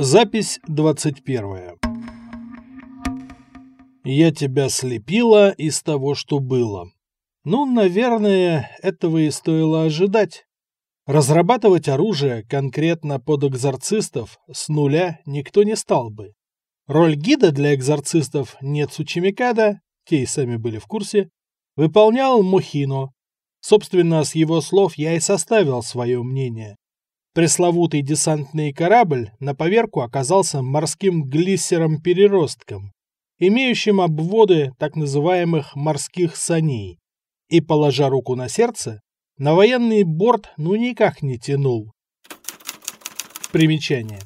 Запись 21. Я тебя слепила из того, что было. Ну, наверное, этого и стоило ожидать. Разрабатывать оружие конкретно под экзорцистов с нуля никто не стал бы. Роль гида для экзорцистов Нецу Чимикада, те и сами были в курсе, выполнял Мохино. Собственно, с его слов я и составил свое мнение. Пресловутый десантный корабль на поверку оказался морским глиссером-переростком, имеющим обводы так называемых морских саней. И, положа руку на сердце, на военный борт ну никак не тянул. Примечание.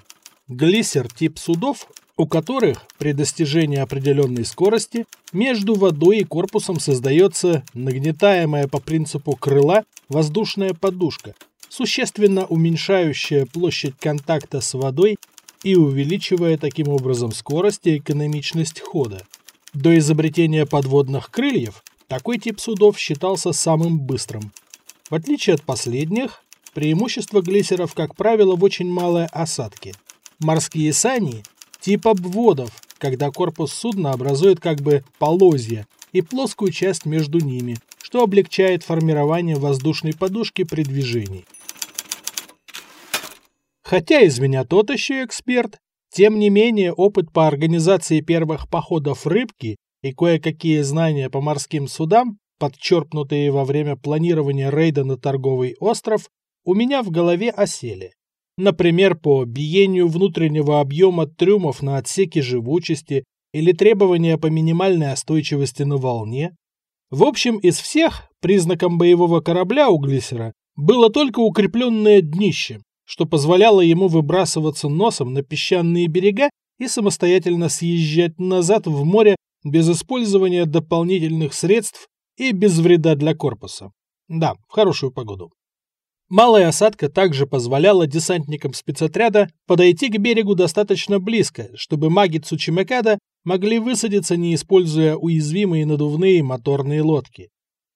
Глиссер – тип судов, у которых при достижении определенной скорости между водой и корпусом создается нагнетаемая по принципу крыла воздушная подушка – существенно уменьшающая площадь контакта с водой и увеличивая таким образом скорость и экономичность хода. До изобретения подводных крыльев такой тип судов считался самым быстрым. В отличие от последних, преимущество глиссеров, как правило, в очень малой осадке. Морские сани – тип обводов, когда корпус судна образует как бы полозья и плоскую часть между ними, что облегчает формирование воздушной подушки при движении. Хотя из меня тот еще эксперт, тем не менее опыт по организации первых походов рыбки и кое-какие знания по морским судам, подчерпнутые во время планирования рейда на торговый остров, у меня в голове осели. Например, по биению внутреннего объема трюмов на отсеке живучести или требования по минимальной остойчивости на волне. В общем, из всех признаком боевого корабля у глиссера было только укрепленное днище, что позволяло ему выбрасываться носом на песчаные берега и самостоятельно съезжать назад в море без использования дополнительных средств и без вреда для корпуса. Да, в хорошую погоду. Малая осадка также позволяла десантникам спецотряда подойти к берегу достаточно близко, чтобы маги Цучимекада могли высадиться, не используя уязвимые надувные моторные лодки.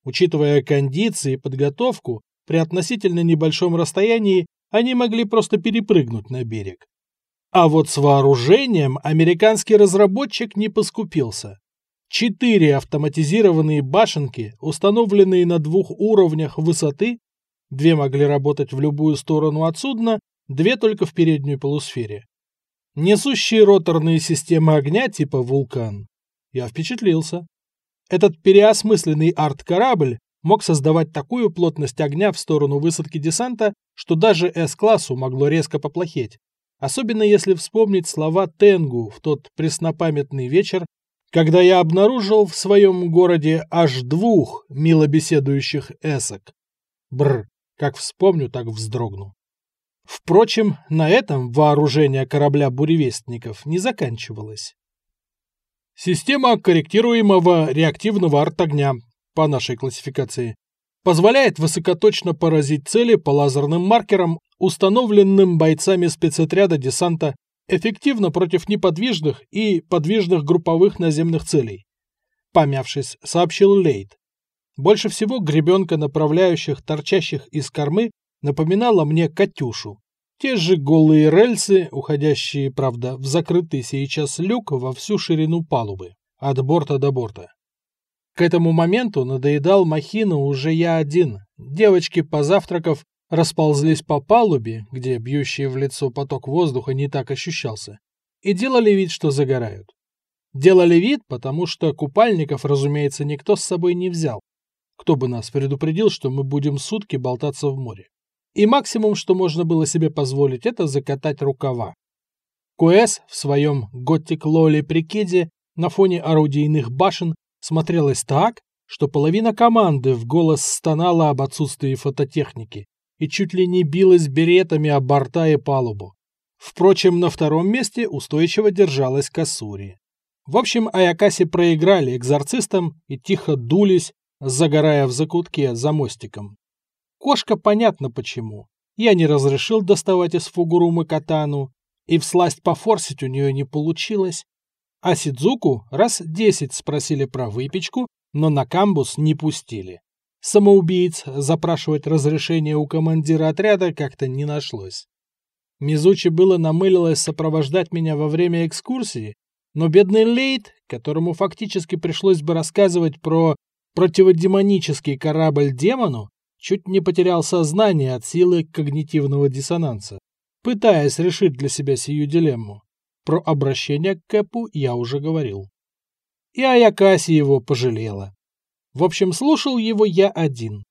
Учитывая кондиции и подготовку, при относительно небольшом расстоянии они могли просто перепрыгнуть на берег. А вот с вооружением американский разработчик не поскупился. Четыре автоматизированные башенки, установленные на двух уровнях высоты, две могли работать в любую сторону от судна, две только в переднюю полусфере. Несущие роторные системы огня типа «Вулкан». Я впечатлился. Этот переосмысленный арт-корабль мог создавать такую плотность огня в сторону высадки десанта, что даже С-классу могло резко поплохеть. Особенно если вспомнить слова Тенгу в тот преснопамятный вечер, когда я обнаружил в своем городе аж двух мило беседующих эсок. Бр, как вспомню, так вздрогну. Впрочем, на этом вооружение корабля буревестников не заканчивалось. Система корректируемого реактивного арт-огня по нашей классификации, позволяет высокоточно поразить цели по лазерным маркерам, установленным бойцами спецотряда десанта, эффективно против неподвижных и подвижных групповых наземных целей. Помявшись, сообщил Лейд. Больше всего гребенка направляющих, торчащих из кормы, напоминала мне «Катюшу». Те же голые рельсы, уходящие, правда, в закрытый сейчас люк во всю ширину палубы, от борта до борта. К этому моменту надоедал махину уже я один. Девочки, позавтракав, расползлись по палубе, где бьющий в лицо поток воздуха не так ощущался, и делали вид, что загорают. Делали вид, потому что купальников, разумеется, никто с собой не взял. Кто бы нас предупредил, что мы будем сутки болтаться в море. И максимум, что можно было себе позволить, это закатать рукава. Куэс в своем готик-лоли прикиде на фоне орудийных башен смотрелось так, что половина команды в голос стонала об отсутствии фототехники и чуть ли не билась беретами об борта и палубу. Впрочем, на втором месте устойчиво держалась Касури. В общем, Аякаси проиграли экзорцистам и тихо дулись, загорая в закутке за мостиком. Кошка понятно почему. Я не разрешил доставать из фугурумы катану, и всласть пофорсить у нее не получилось, а Сидзуку раз десять спросили про выпечку, но на камбус не пустили. Самоубийц запрашивать разрешение у командира отряда как-то не нашлось. Мизучи было намылилось сопровождать меня во время экскурсии, но бедный Лейт, которому фактически пришлось бы рассказывать про противодемонический корабль демону, чуть не потерял сознание от силы когнитивного диссонанса, пытаясь решить для себя сию дилемму. Про обращение к Кэпу я уже говорил. И Аякаси его пожалела. В общем, слушал его я один.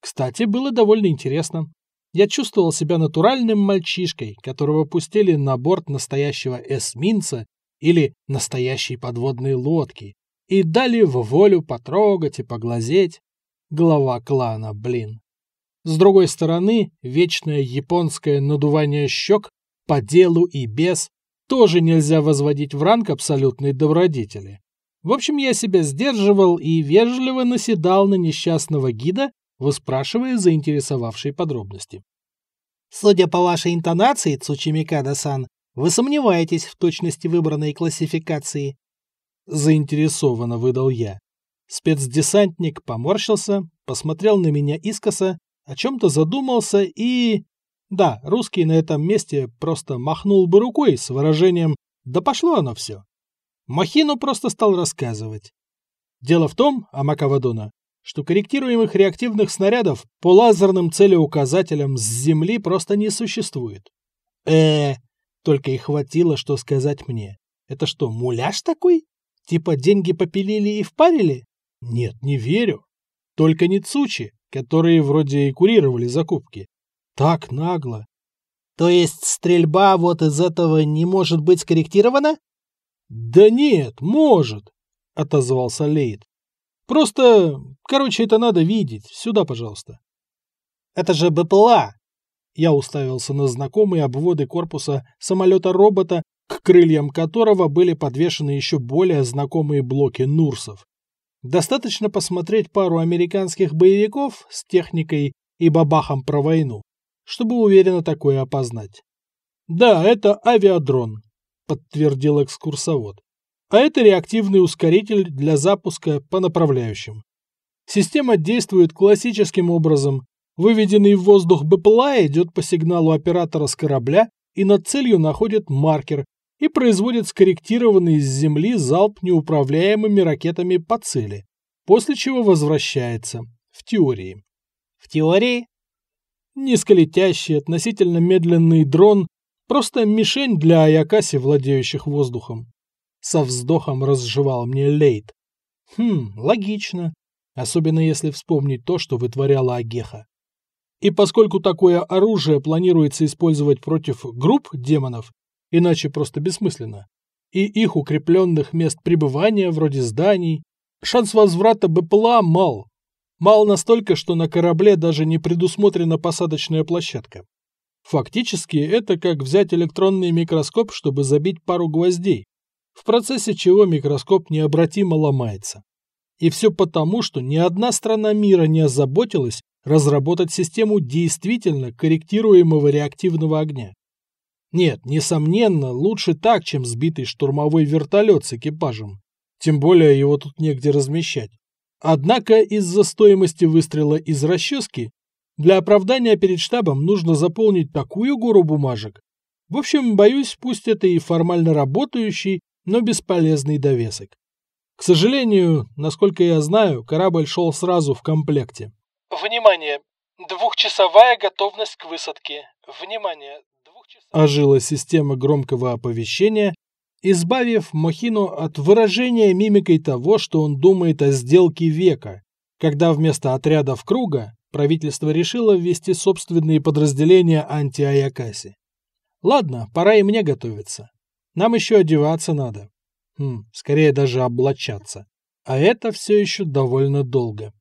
Кстати, было довольно интересно. Я чувствовал себя натуральным мальчишкой, которого пустили на борт настоящего эсминца или настоящей подводной лодки, и дали в волю потрогать и поглазеть. Глава клана, блин. С другой стороны, вечное японское надувание щек по делу и без тоже нельзя возводить в ранг абсолютной добродетели. В общем, я себя сдерживал и вежливо наседал на несчастного гида, выспрашивая заинтересовавшие подробности. «Судя по вашей интонации, Цучимикада-сан, вы сомневаетесь в точности выбранной классификации заинтересованно выдал я. Спецдесантник поморщился, посмотрел на меня искоса, о чем-то задумался и... Да, русский на этом месте просто махнул бы рукой с выражением «да пошло оно все». Махину просто стал рассказывать. Дело в том, Амакавадона, что корректируемых реактивных снарядов по лазерным целеуказателям с Земли просто не существует. э только и хватило, что сказать мне. Это что, муляж такой? Типа деньги попилили и впарили? Нет, не верю. Только не Цучи, которые вроде и курировали закупки. Так нагло. То есть стрельба вот из этого не может быть скорректирована? Да нет, может, отозвался Лейд. Просто, короче, это надо видеть. Сюда, пожалуйста. Это же БПЛА. Я уставился на знакомые обводы корпуса самолета-робота к крыльям которого были подвешены еще более знакомые блоки Нурсов. Достаточно посмотреть пару американских боевиков с техникой и бабахом про войну, чтобы уверенно такое опознать. «Да, это авиадрон», — подтвердил экскурсовод. «А это реактивный ускоритель для запуска по направляющим. Система действует классическим образом. Выведенный в воздух БПЛА идет по сигналу оператора с корабля и над целью находит маркер, и производит скорректированный с Земли залп неуправляемыми ракетами по цели, после чего возвращается. В теории. В теории? Низколетящий, относительно медленный дрон – просто мишень для Аякаси, владеющих воздухом. Со вздохом разжевал мне Лейт. Хм, логично. Особенно если вспомнить то, что вытворяла Агеха. И поскольку такое оружие планируется использовать против групп демонов, иначе просто бессмысленно, и их укрепленных мест пребывания, вроде зданий, шанс возврата БПЛА мал. Мал настолько, что на корабле даже не предусмотрена посадочная площадка. Фактически, это как взять электронный микроскоп, чтобы забить пару гвоздей, в процессе чего микроскоп необратимо ломается. И все потому, что ни одна страна мира не озаботилась разработать систему действительно корректируемого реактивного огня. Нет, несомненно, лучше так, чем сбитый штурмовой вертолет с экипажем. Тем более его тут негде размещать. Однако из-за стоимости выстрела из расчески для оправдания перед штабом нужно заполнить такую гору бумажек. В общем, боюсь, пусть это и формально работающий, но бесполезный довесок. К сожалению, насколько я знаю, корабль шел сразу в комплекте. Внимание! Двухчасовая готовность к высадке. Внимание! ожила система громкого оповещения, избавив Мохину от выражения мимикой того, что он думает о сделке века, когда вместо отрядов круга правительство решило ввести собственные подразделения анти-Аякаси. Ладно, пора и мне готовиться. Нам еще одеваться надо. Хм, скорее даже облачаться. А это все еще довольно долго.